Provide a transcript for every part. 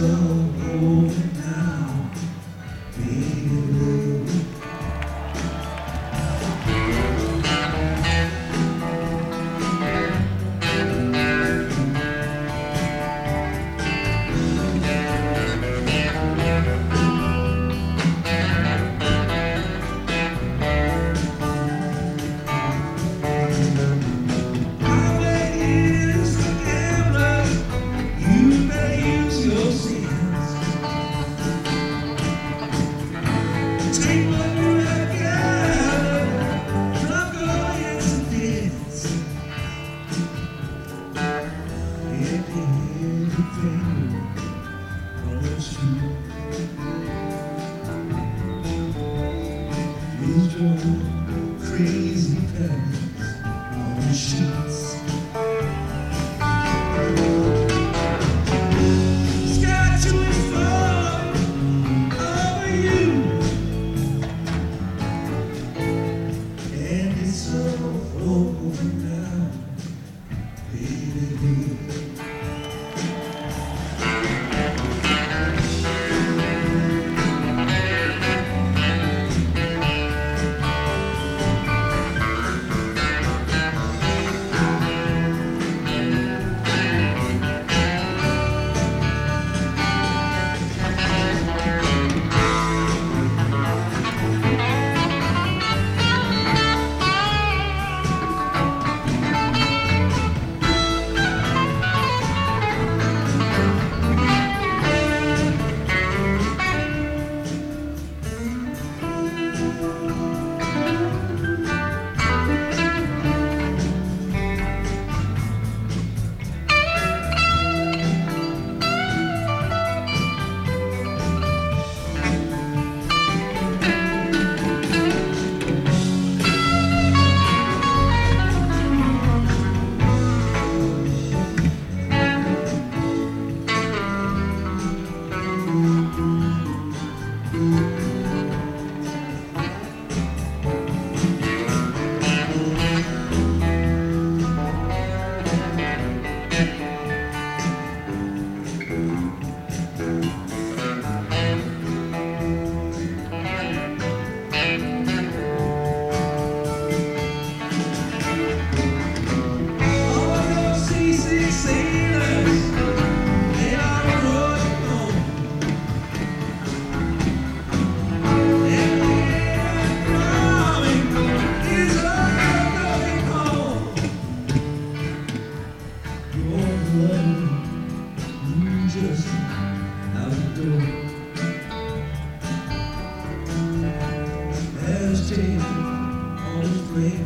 não just out the door. it. Hesitate always the.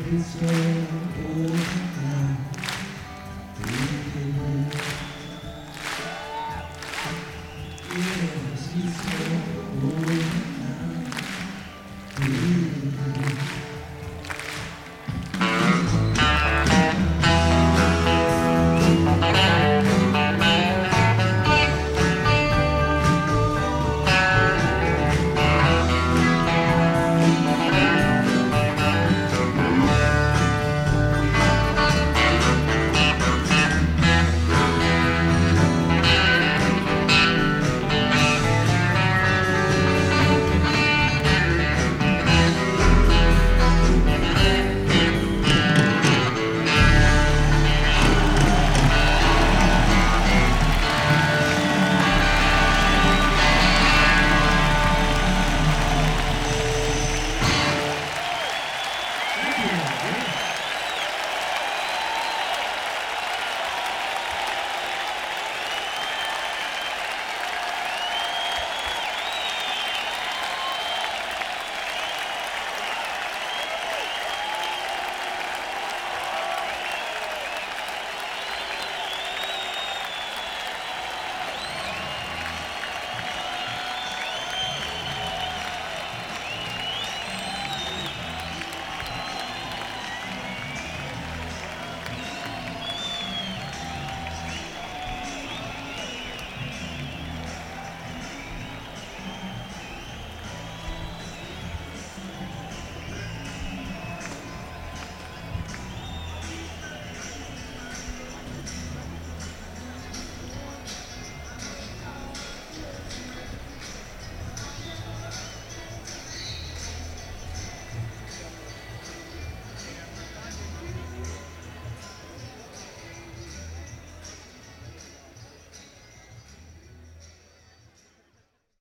Thank you.